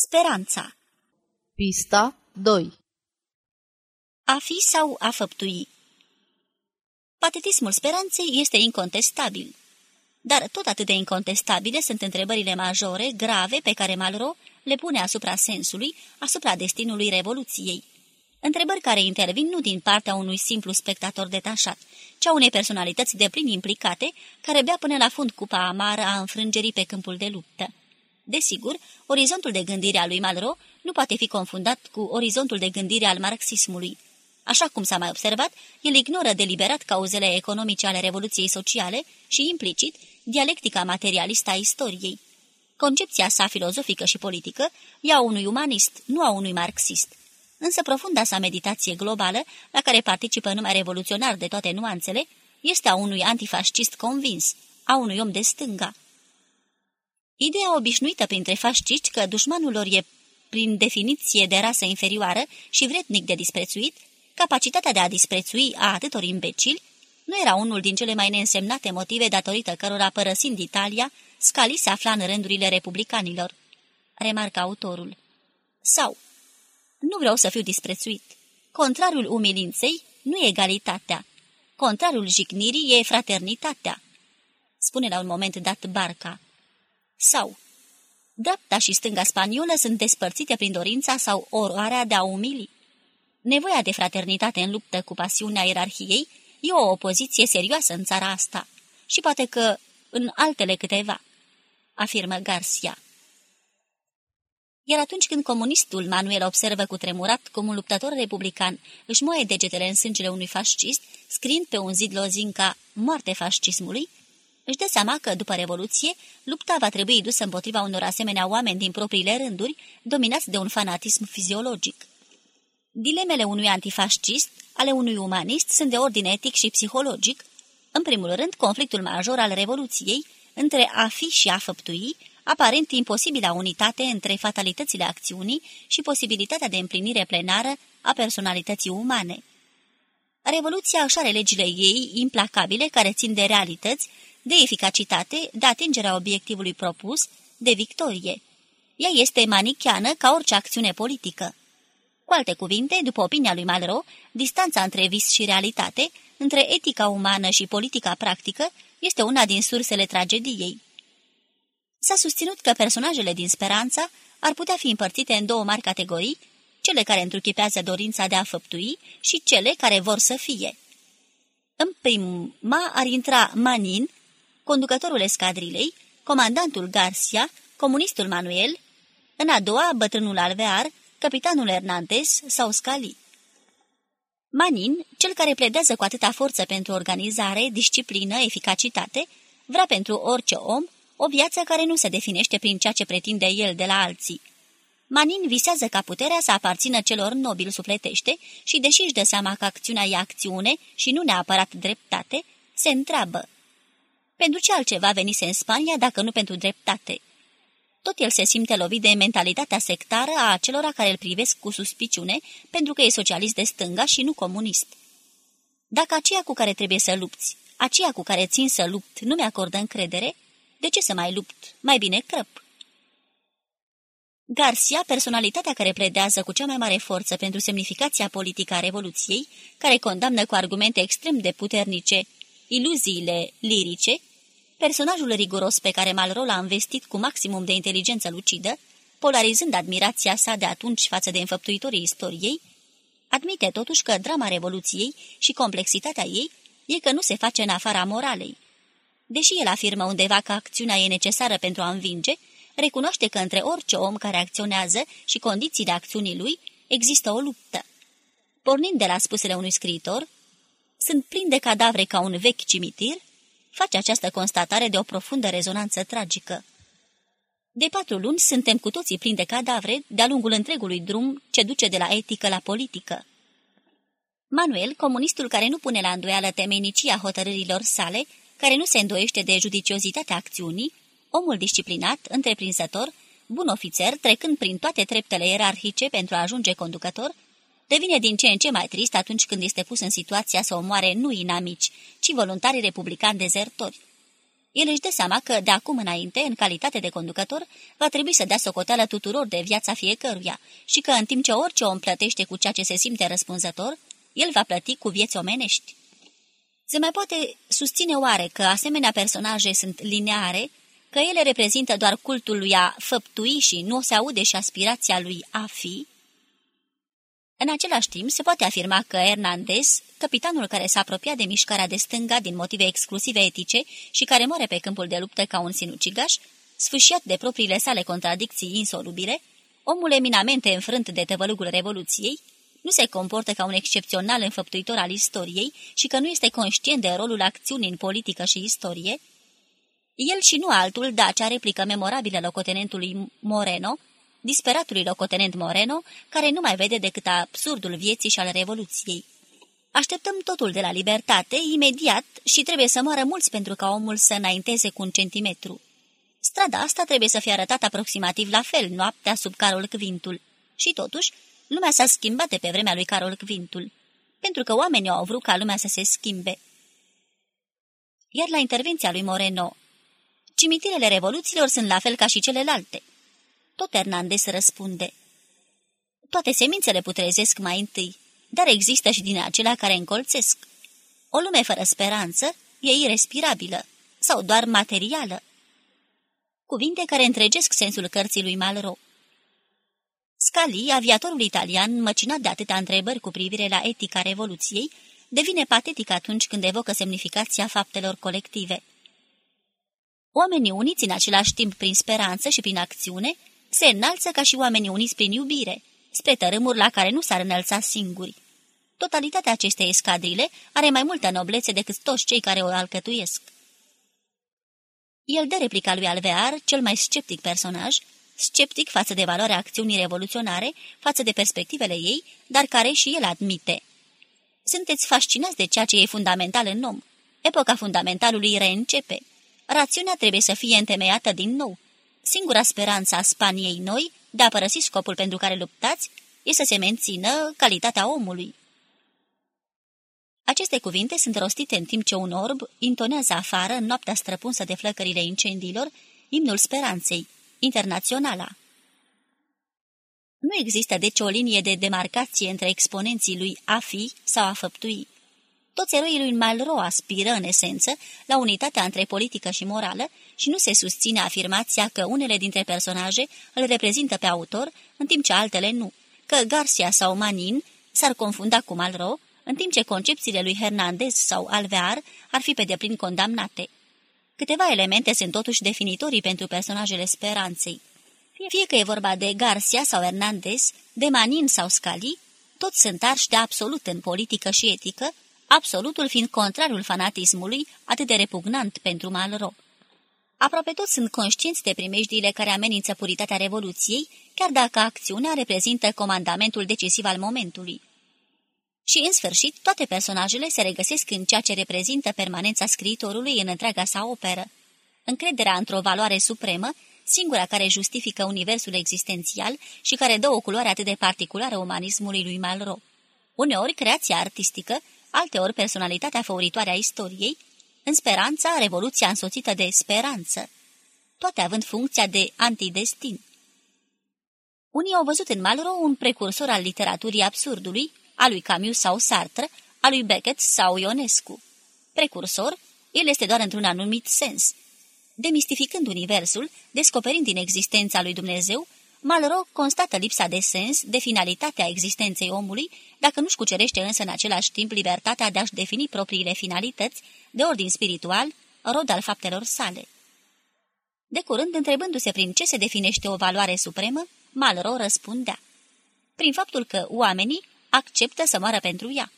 Speranța Pista 2 A fi sau a făptui Patetismul speranței este incontestabil. Dar tot atât de incontestabile sunt întrebările majore, grave, pe care Malro le pune asupra sensului, asupra destinului Revoluției. Întrebări care intervin nu din partea unui simplu spectator detașat, ci a unei personalități de plin implicate, care bea până la fund cupa amară a înfrângerii pe câmpul de luptă. Desigur, orizontul de gândire al lui Malro nu poate fi confundat cu orizontul de gândire al marxismului. Așa cum s-a mai observat, el ignoră deliberat cauzele economice ale revoluției sociale și, implicit, dialectica materialistă a istoriei. Concepția sa filozofică și politică e a unui umanist, nu a unui marxist. Însă profunda sa meditație globală, la care participă numai revoluționar de toate nuanțele, este a unui antifascist convins, a unui om de stânga. Ideea obișnuită printre fasciști că dușmanul lor e, prin definiție de rasă inferioară și vretnic de disprețuit, capacitatea de a disprețui a atâtor imbecili, nu era unul din cele mai neînsemnate motive datorită cărora, părăsind Italia, Scali se afla în rândurile republicanilor. Remarcă autorul. Sau, nu vreau să fiu disprețuit. Contrarul umilinței nu e egalitatea. Contrarul jignirii e fraternitatea. Spune la un moment dat Barca. Sau, dreapta și stânga spaniolă sunt despărțite prin dorința sau oroarea de a umili. Nevoia de fraternitate în luptă cu pasiunea ierarhiei e o opoziție serioasă în țara asta și poate că în altele câteva, afirmă Garcia. Iar atunci când comunistul Manuel observă cu tremurat cum un luptător republican își moaie degetele în sângele unui fascist, scriind pe un zid lozinca moarte fascismului, își dă seama că, după Revoluție, lupta va trebui dusă împotriva unor asemenea oameni din propriile rânduri, dominați de un fanatism fiziologic. Dilemele unui antifascist, ale unui umanist, sunt de ordine etic și psihologic. În primul rând, conflictul major al Revoluției, între a fi și a făptui, aparent imposibila unitate între fatalitățile acțiunii și posibilitatea de împlinire plenară a personalității umane. Revoluția își are legile ei implacabile care țin de realități, de eficacitate, de atingerea obiectivului propus, de victorie. Ea este manicheană ca orice acțiune politică. Cu alte cuvinte, după opinia lui Malraux, distanța între vis și realitate, între etica umană și politica practică, este una din sursele tragediei. S-a susținut că personajele din Speranța ar putea fi împărțite în două mari categorii, cele care întruchipează dorința de a făptui și cele care vor să fie. În prima ar intra Manin, conducătorul escadrilei, comandantul Garcia, comunistul Manuel, în a doua bătrânul Alvear, capitanul Hernandez sau Scali. Manin, cel care pledează cu atâta forță pentru organizare, disciplină, eficacitate, vrea pentru orice om o viață care nu se definește prin ceea ce pretinde el de la alții. Manin visează ca puterea să aparțină celor nobili sufletește și, deși își dă seama că acțiunea e acțiune și nu neapărat dreptate, se întreabă. Pentru ce altceva venise în Spania dacă nu pentru dreptate? Tot el se simte lovit de mentalitatea sectară a acelora care îl privesc cu suspiciune pentru că e socialist de stânga și nu comunist. Dacă aceea cu care trebuie să lupți, aceea cu care țin să lupt, nu mi-acordă încredere, de ce să mai lupt? Mai bine crăp. Garcia, personalitatea care pledează cu cea mai mare forță pentru semnificația politică a Revoluției, care condamnă cu argumente extrem de puternice iluziile lirice, personajul riguros pe care Malraux l-a investit cu maximum de inteligență lucidă, polarizând admirația sa de atunci față de înfăptuitorii istoriei, admite totuși că drama Revoluției și complexitatea ei e că nu se face în afara moralei. Deși el afirmă undeva că acțiunea e necesară pentru a învinge, recunoaște că între orice om care acționează și condițiile acțiunii lui există o luptă. Pornind de la spusele unui scriitor, sunt plin de cadavre ca un vechi cimitir, face această constatare de o profundă rezonanță tragică. De patru luni suntem cu toții plini de cadavre de-a lungul întregului drum ce duce de la etică la politică. Manuel, comunistul care nu pune la îndoială temenicia hotărârilor sale, care nu se îndoiește de judiciozitatea acțiunii, omul disciplinat, întreprinzător, bun ofițer, trecând prin toate treptele ierarhice pentru a ajunge conducător, devine din ce în ce mai trist atunci când este pus în situația să omoare nu inamici, ci voluntari republicani dezertori. El își dă seama că, de acum înainte, în calitate de conducător, va trebui să dea socoteală tuturor de viața fiecăruia și că, în timp ce orice om plătește cu ceea ce se simte răspunzător, el va plăti cu vieți omenești. Se mai poate susține oare că asemenea personaje sunt lineare, că ele reprezintă doar cultul lui a făptui și nu se aude și aspirația lui a fi? În același timp, se poate afirma că Hernandez, capitanul care s-a apropiat de mișcarea de stânga din motive exclusive etice și care moare pe câmpul de luptă ca un sinucigaș, sfâșiat de propriile sale contradicții insolubile, omul eminamente înfrânt de tăvălugul Revoluției, nu se comportă ca un excepțional înfăptuitor al istoriei și că nu este conștient de rolul acțiunii în politică și istorie, el și nu altul da acea replică memorabilă locotenentului Moreno, disperatului locotenent Moreno, care nu mai vede decât absurdul vieții și al Revoluției. Așteptăm totul de la libertate, imediat, și trebuie să moară mulți pentru ca omul să înainteze cu un centimetru. Strada asta trebuie să fie arătată aproximativ la fel noaptea sub Carol Quintul. Și totuși, lumea s-a schimbat de pe vremea lui Carol Quintul, pentru că oamenii au vrut ca lumea să se schimbe. Iar la intervenția lui Moreno, cimitirele revoluțiilor sunt la fel ca și celelalte. Tot Hernandez răspunde. Toate semințele putrezesc mai întâi, dar există și din acelea care încolțesc. O lume fără speranță e irrespirabilă sau doar materială. Cuvinte care întregesc sensul cărții lui Malraux. Scali, aviatorul italian, măcinat de atâtea întrebări cu privire la etica Revoluției, devine patetic atunci când evocă semnificația faptelor colective. Oamenii uniți în același timp prin speranță și prin acțiune se înalță ca și oamenii uniți prin iubire, spre tărâmuri la care nu s-ar înălța singuri. Totalitatea acestei escadrile are mai multă noblețe decât toți cei care o alcătuiesc. El dă replica lui Alvear, cel mai sceptic personaj, sceptic față de valoarea acțiunii revoluționare, față de perspectivele ei, dar care și el admite. Sunteți fascinați de ceea ce e fundamental în om. Epoca fundamentalului reîncepe. Rațiunea trebuie să fie întemeiată din nou. Singura speranță a Spaniei noi, de a părăsi scopul pentru care luptați, e să se mențină calitatea omului. Aceste cuvinte sunt rostite în timp ce un orb intonează afară, în noaptea străpunsă de flăcările incendiilor, imnul speranței, internaționala. Nu există deci o linie de demarcație între exponenții lui a fi sau a făptui. Toți eroii lui Malraux aspiră, în esență, la unitatea între politică și morală și nu se susține afirmația că unele dintre personaje îl reprezintă pe autor, în timp ce altele nu, că Garcia sau Manin s-ar confunda cu Malraux, în timp ce concepțiile lui Hernandez sau Alvear ar fi pe deplin condamnate. Câteva elemente sunt totuși definitorii pentru personajele speranței. Fie că e vorba de Garcia sau Hernandez, de Manin sau Scali, toți sunt arși de absolut în politică și etică, absolutul fiind contrarul fanatismului, atât de repugnant pentru Malraux. Aproape toți sunt conștienți de primejdiile care amenință puritatea Revoluției, chiar dacă acțiunea reprezintă comandamentul decisiv al momentului. Și, în sfârșit, toate personajele se regăsesc în ceea ce reprezintă permanența scriitorului în întreaga sa operă. Încrederea într-o valoare supremă, singura care justifică universul existențial și care dă o culoare atât de particulară umanismului lui Malraux. Uneori creația artistică, alteori personalitatea făuritoare a istoriei, în speranța, revoluția însoțită de speranță, toate având funcția de antidestin. Unii au văzut în Malraux un precursor al literaturii absurdului, a lui Camus sau Sartre, a lui Beckett sau Ionescu. Precursor, el este doar într-un anumit sens. Demistificând universul, descoperind din existența lui Dumnezeu, Malraux constată lipsa de sens, de finalitatea existenței omului, dacă nu-și cucerește însă în același timp libertatea de a-și defini propriile finalități, de ordin spiritual, rod al faptelor sale. De curând, întrebându-se prin ce se definește o valoare supremă, Malraux răspundea. Prin faptul că oamenii acceptă să moară pentru ea.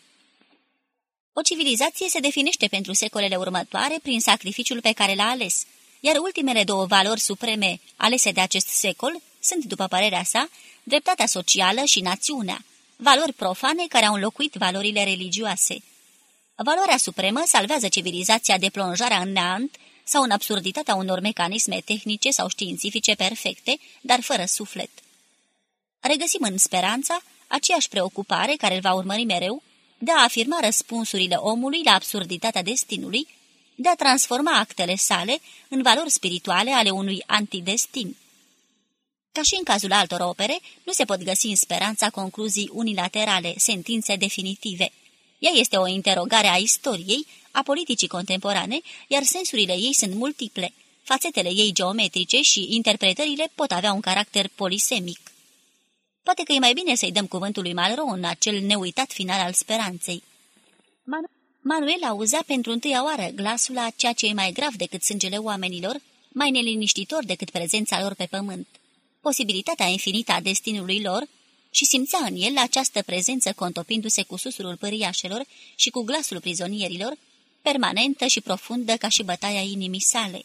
O civilizație se definește pentru secolele următoare prin sacrificiul pe care l-a ales, iar ultimele două valori supreme alese de acest secol sunt, după părerea sa, dreptatea socială și națiunea, valori profane care au înlocuit valorile religioase. Valoarea supremă salvează civilizația de plonjarea în neant sau în absurditatea unor mecanisme tehnice sau științifice perfecte, dar fără suflet. Regăsim în speranța aceeași preocupare care îl va urmări mereu de a afirma răspunsurile omului la absurditatea destinului, de a transforma actele sale în valori spirituale ale unui antidestin. Ca și în cazul altor opere, nu se pot găsi în speranța concluzii unilaterale, sentințe definitive. Ea este o interogare a istoriei, a politicii contemporane, iar sensurile ei sunt multiple. Fațetele ei geometrice și interpretările pot avea un caracter polisemic. Poate că e mai bine să-i dăm cuvântul lui Malraux în acel neuitat final al speranței. Man Manuel auzea pentru întâia oară glasul a ceea ce e mai grav decât sângele oamenilor, mai neliniștitor decât prezența lor pe pământ, posibilitatea infinită a destinului lor și simțea în el această prezență contopindu-se cu susurul păriașelor și cu glasul prizonierilor, permanentă și profundă ca și bătaia inimii sale.